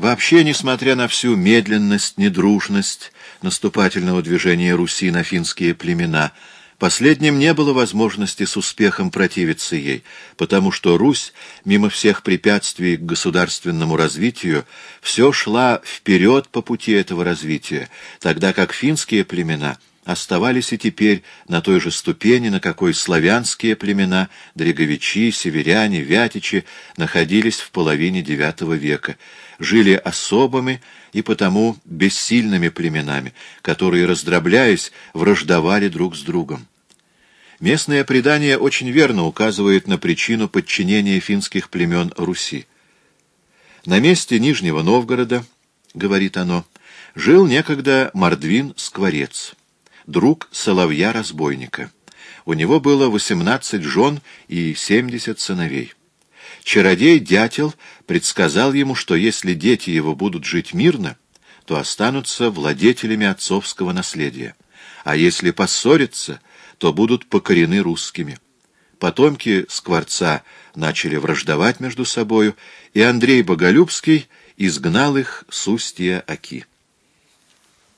Вообще, несмотря на всю медленность, недружность наступательного движения Руси на финские племена, последним не было возможности с успехом противиться ей, потому что Русь, мимо всех препятствий к государственному развитию, все шла вперед по пути этого развития, тогда как финские племена — оставались и теперь на той же ступени, на какой славянские племена, дреговичи, северяне, вятичи находились в половине IX века, жили особыми и потому бессильными племенами, которые, раздробляясь, враждовали друг с другом. Местное предание очень верно указывает на причину подчинения финских племен Руси. На месте Нижнего Новгорода, говорит оно, жил некогда Мордвин-скворец друг соловья-разбойника. У него было восемнадцать жен и семьдесят сыновей. Чародей-дятел предсказал ему, что если дети его будут жить мирно, то останутся владетелями отцовского наследия, а если поссорятся, то будут покорены русскими. Потомки Скворца начали враждовать между собою, и Андрей Боголюбский изгнал их с устья Оки.